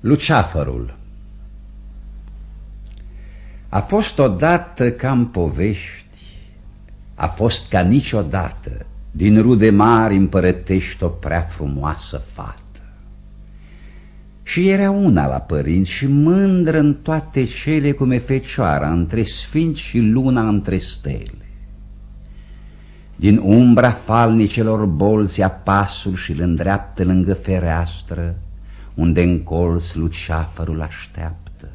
Luceafărul A fost odată ca în povești, a fost ca niciodată, din rude mari împărătești o prea frumoasă fată. Și era una la părinți și mândră în toate cele cum e fecioara între sfinți și luna între stele. Din umbra falnicelor bolți ia pasul și îl îndreaptă lângă fereastră, unde în colț luceafărul așteaptă.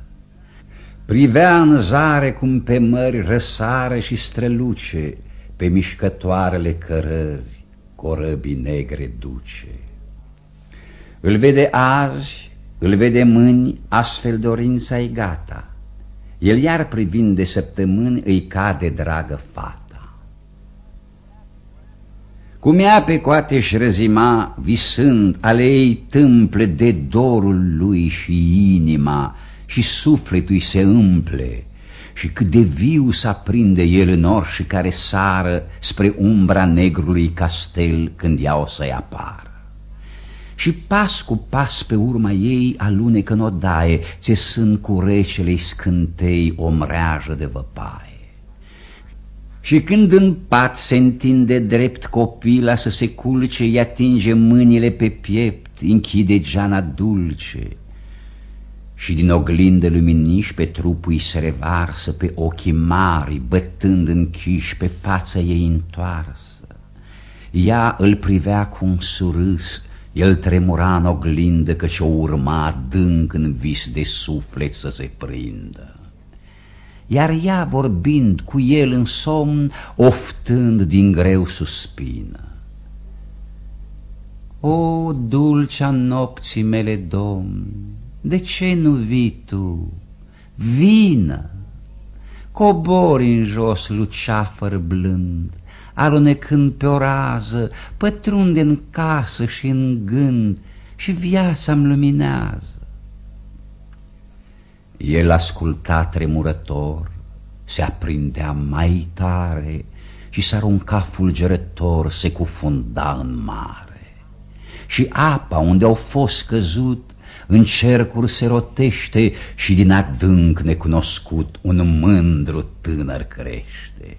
Privea în zare cum pe mări răsare și străluce pe mișcătoarele cărări corăbii negre duce. Îl vede azi, îl vede mâini, astfel dorința e gata. El iar privind de săptămâni îi cade dragă fata. Cum ea pe coate și răzima, visând ale ei tâmple de dorul lui și inima, și sufletul se împle, și cât de viu s-aprinde el în orși care sară spre umbra negrului castel când ea o să-i apară. Și pas cu pas pe urma ei alunecă în odaie, ce sunt cu recele scântei o mreajă de văpaie. Și când în pat se întinde drept copila să se culce, îi atinge mâinile pe piept, închide geana dulce. Și din oglindă luminiș pe trupul se revarsă, pe ochii mari, bătând închiși pe fața ei întoarsă. Ea îl privea cu un surâs, el tremura în oglindă, căci o urma adânc în vis de suflet să se prindă iar ea vorbind cu el în somn, oftând din greu suspină. O, dulcea nopții mele, domn, de ce nu vii tu? Vină! Cobori în jos luceafăr blând, alunecând pe o rază, pătrunde în casă și în gând, și viața-mi luminează. El asculta tremurător, se aprindea mai tare și s-arunca fulgerător, se cufunda în mare. Și apa unde au fost căzut, în cercuri se rotește și din adânc necunoscut un mândru tânăr crește.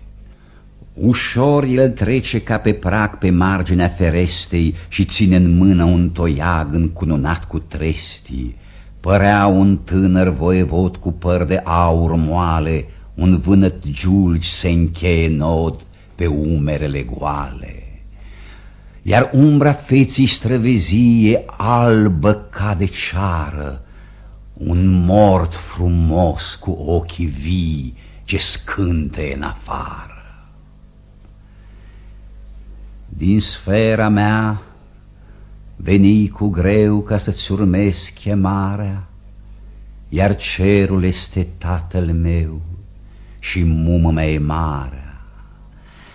Ușor el trece ca pe prag pe marginea ferestei și ține în mână un toiag încununat cu trestii, Părea un tânăr voievod cu păr de aur moale, un vânăt giulgi se încheie nod pe umerele goale. Iar umbra feții străvezie albă ca de ceară, un mort frumos cu ochii vii ce scânte în afară. Din sfera mea Veni cu greu ca să-ți urmezi chemarea, Iar cerul este tatăl meu și mumă mea e marea.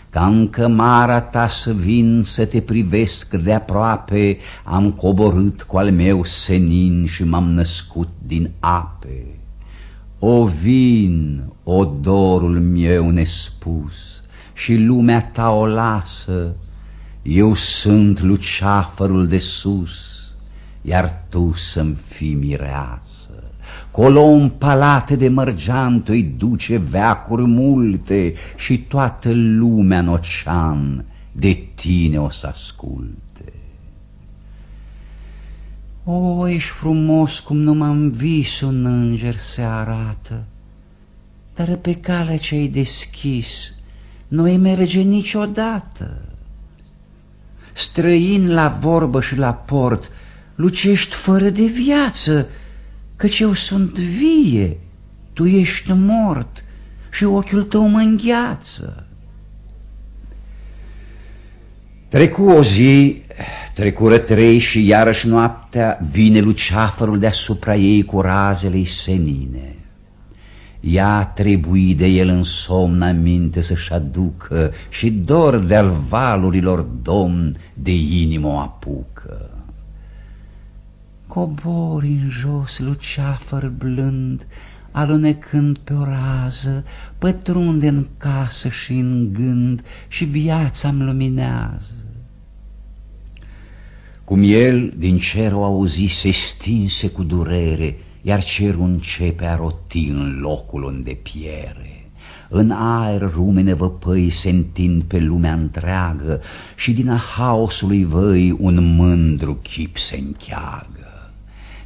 Ca în cămara ta să vin să te privesc de aproape, Am coborât cu al meu senin și m-am născut din ape. O vin, o dorul meu nespus, și lumea ta o lasă, eu sunt luceafărul de sus, iar tu să-mi fii mireasă. Colo un palate de mărgeant îi duce veacuri multe și toată lumea în ocean de tine o să asculte. O, ești frumos cum nu m-am vis un înger se arată, dar pe calea ce-ai deschis nu-i merge niciodată străin la vorbă și la port, lucești fără de viață, căci eu sunt vie, tu ești mort și ochiul tău mă îngheață. Trecu o zi, trecură trei și iarăși noaptea vine luceafărul deasupra ei cu razele senine. Ea trebuie de el în somn aminte să-și aducă și dor de-al valurilor domn de inimă o apucă. Cobori în jos, luceafăr blând, alunecând pe o rază, pătrunde în casă și în gând și viața-mi luminează. Cum el din cer o auzi, se stinse cu durere, iar cerul începe a roti în locul unde piere. În aer rumene văpăi se întind pe lumea întreagă și din a haosului văi un mândru chip se încheagă.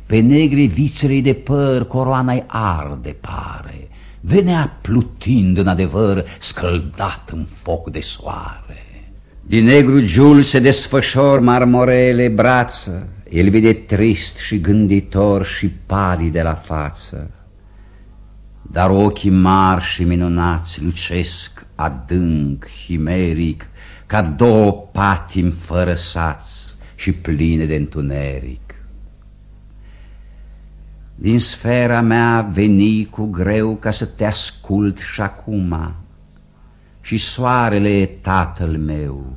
Pe negre vițelei de păr coroana-i arde pare, venea plutind în adevăr scăldat în foc de soare. Din negru giul se desfășor marmorele brață, el vede trist și gânditor și palid de la față. Dar ochii mari și minunați lucesc adânc, chimeric, ca două patim fără sați și pline de întuneric. Din sfera mea veni cu greu ca să te ascult și acum, și soarele e tatăl meu,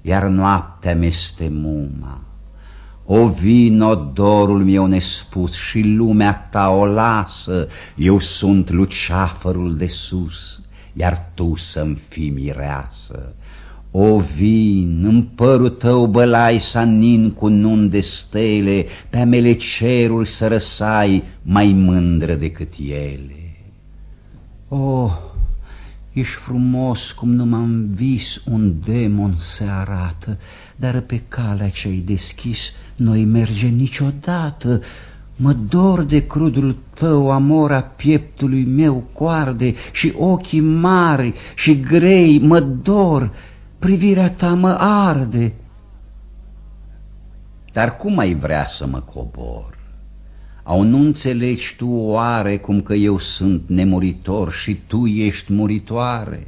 iar noaptea mi-este muma. O vino dorul meu nespus și lumea ta o lasă, eu sunt luceafărul de sus, iar tu să-mi fii mireasă. O vin, în părul tău bălai sanin cu nun de stele, pe amele ceruri să răsai mai mândră decât ele. Oh, Ești frumos cum numai în vis un demon se arată, Dar pe calea ce-ai deschis noi merge niciodată. Mă dor de crudul tău, amora pieptului meu coarde Și ochii mari și grei mă dor, privirea ta mă arde. Dar cum ai vrea să mă cobor? Au nu înțelegi tu oare cum că eu sunt nemuritor și tu ești muritoare?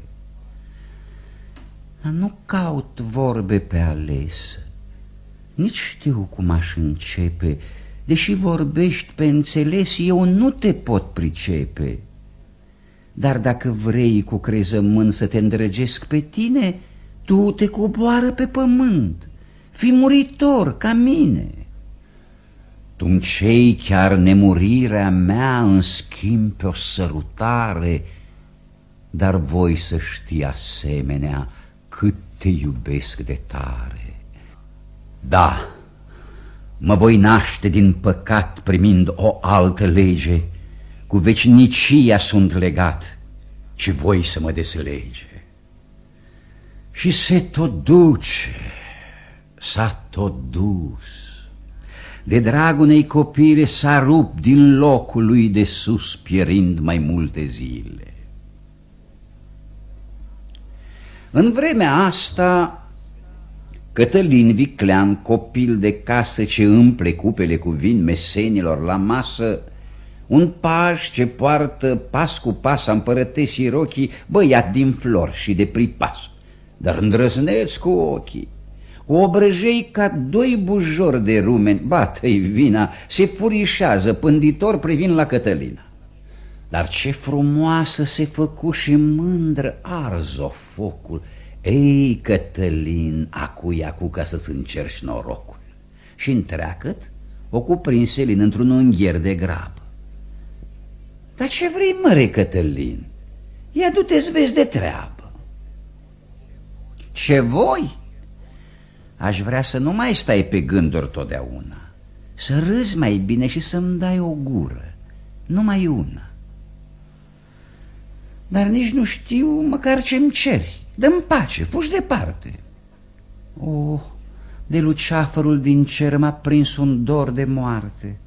Dar nu caut vorbe pe ales, nici știu cum aș începe, deși vorbești pe înțeles, eu nu te pot pricepe. Dar dacă vrei cu crezământ să te îndrăgesc pe tine, tu te coboară pe pământ, fi muritor ca mine. Tu cei chiar nemurirea mea în schimb pe o sărutare, dar voi să știi asemenea cât te iubesc de tare. Da, mă voi naște din păcat primind o altă lege, cu vecinicia sunt legat, ci voi să mă deslege. Și se tot duce, s-a tot dus, de drag unei copile s-a rupt din locul lui de sus, pierind mai multe zile. În vremea asta, Cătălin Viclean, copil de casă ce împle cupele cu vin mesenilor la masă, un paș ce poartă pas cu pas împărătesii rochii, băiat din flori și de pripas, dar îndrăzneț cu ochii, obrăjei ca doi bujori de rumeni, bată-i vina, se furișează pânditor privind la Cătălina. Dar ce frumoasă se făcu și mândră arzo focul. Ei, Cătălin, acu acu ca să-ți încerci norocul. Și întreacăt o cuprinse Lin într-un ungher de grabă. Dar ce vrei, măre, Cătălin? Ia du-te-ți vezi de treabă. Ce voi? Aș vrea să nu mai stai pe gânduri totdeauna, să râzi mai bine și să-mi dai o gură, numai una. Dar nici nu știu măcar ce-mi ceri, dă-mi pace, fugi departe. Oh, de luceafărul din cer m-a prins un dor de moarte.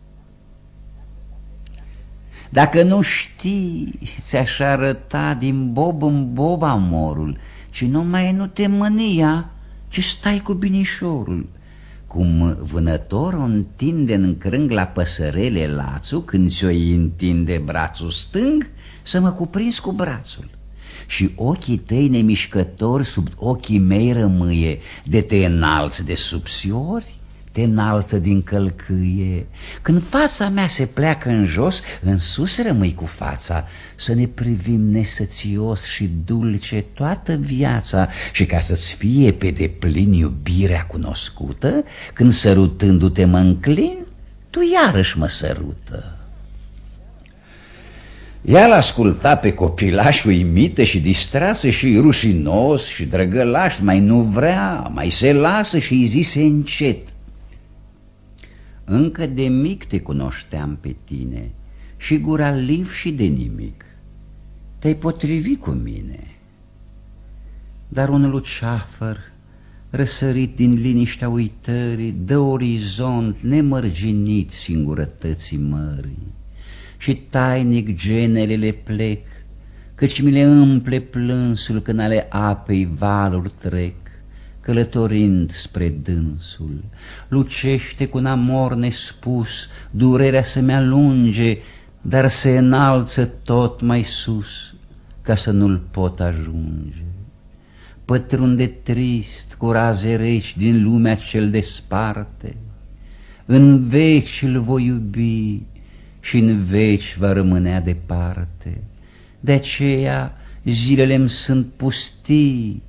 Dacă nu știi, ți-aș arăta din bob în bob amorul, ci numai nu te mânia ci stai cu binișorul. Cum vânătorul întinde în crâng la păsărele lațul, când ți-o întinde brațul stâng, să mă cuprins cu brațul. Și ochii tăi nemișcători sub ochii mei rămâie, de te înalți de subsiori, te înalță din călcâie. Când fața mea se pleacă în jos, în sus rămâi cu fața, să ne privim nesățios și dulce toată viața și ca să-ți fie pe deplin iubirea cunoscută, când sărutându-te mă înclin, tu iarăși mă sărută. Ea l-asculta pe copilaș uimită și distrasă și rușinos și drăgălaș, mai nu vrea, mai se lasă și îi zise încet – încă de mic te cunoșteam pe tine și gura liv și de nimic. Te-ai potrivit cu mine. Dar un luceafăr, răsărit din liniștea uitării, dă orizont nemărginit singurătății mării. Și tainic genelele plec, căci mi le împle plânsul când ale apei valuri trec, călătorind spre dânsul. Lucește cu un amor nespus, durerea să-mi alunge, dar se înalță tot mai sus, ca să nu-l pot ajunge. Pătrunde trist cu raze reci din lumea cel desparte, în veci îl voi iubi și în veci va rămânea departe. De aceea zilele-mi sunt pustii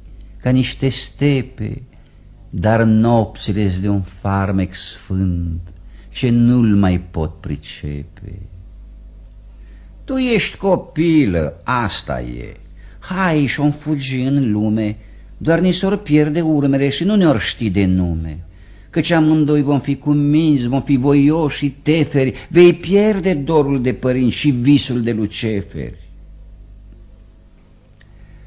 ca niște stepe, dar nopțile de un farmec sfânt ce nu-l mai pot pricepe. Tu ești copilă, asta e. Hai și-o fugi în lume, doar ni s-or pierde urmele și nu ne-or ști de nume. Căci amândoi vom fi cuminți, vom fi voioși și teferi, vei pierde dorul de părinți și visul de luceferi.